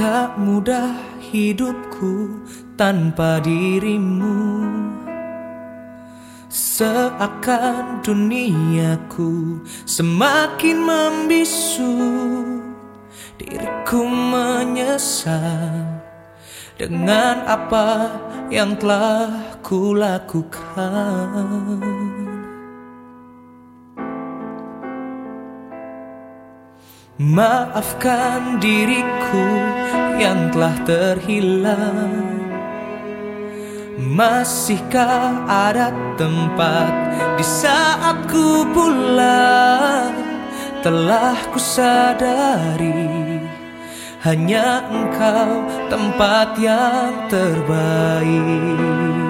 Tak mudah hidupku tanpa dirimu. Seakan duniaku semakin membisu Diriku menyesal Dengan apa yang telah kulakukan Maafkan diriku yang telah terhilang. Masihkah ada tempat di saat ku pulang? Telah ku sadari Hanya engkau tempat yang terbaik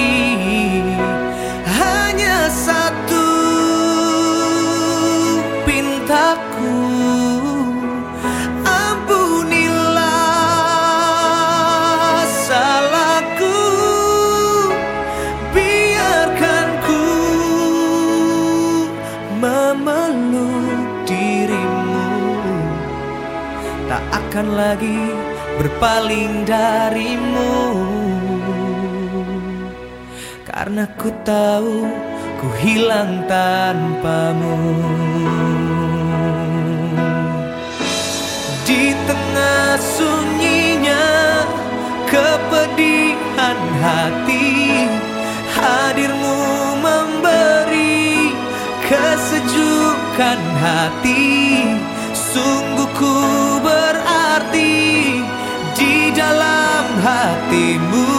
tak akan lagi berpaling darimu. Karena ku tahu ku hilang tanpamu. Di tengah sunyinya kepedihan hati Hadirmu memberi kesejukan hati. Sungguh ku hatimu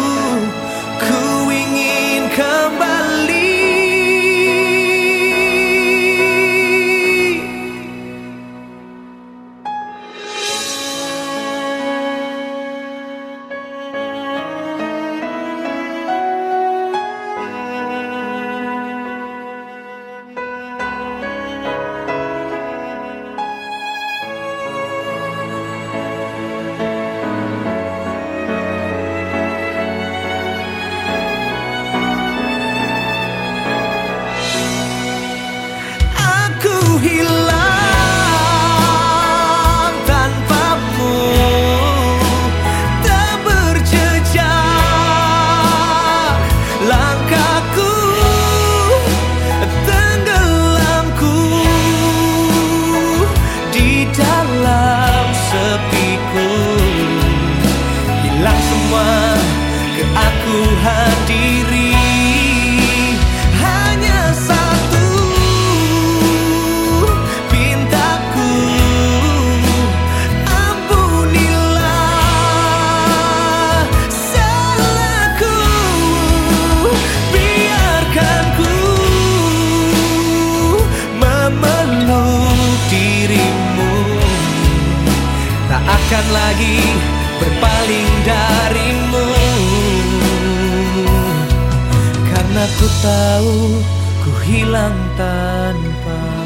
diri Hanya satu pintaku. Ampunilah salahku. Biarkan ku memeluk dirimu. Tak akan lagi berpaling darimu aku tahu ku hilang tanpa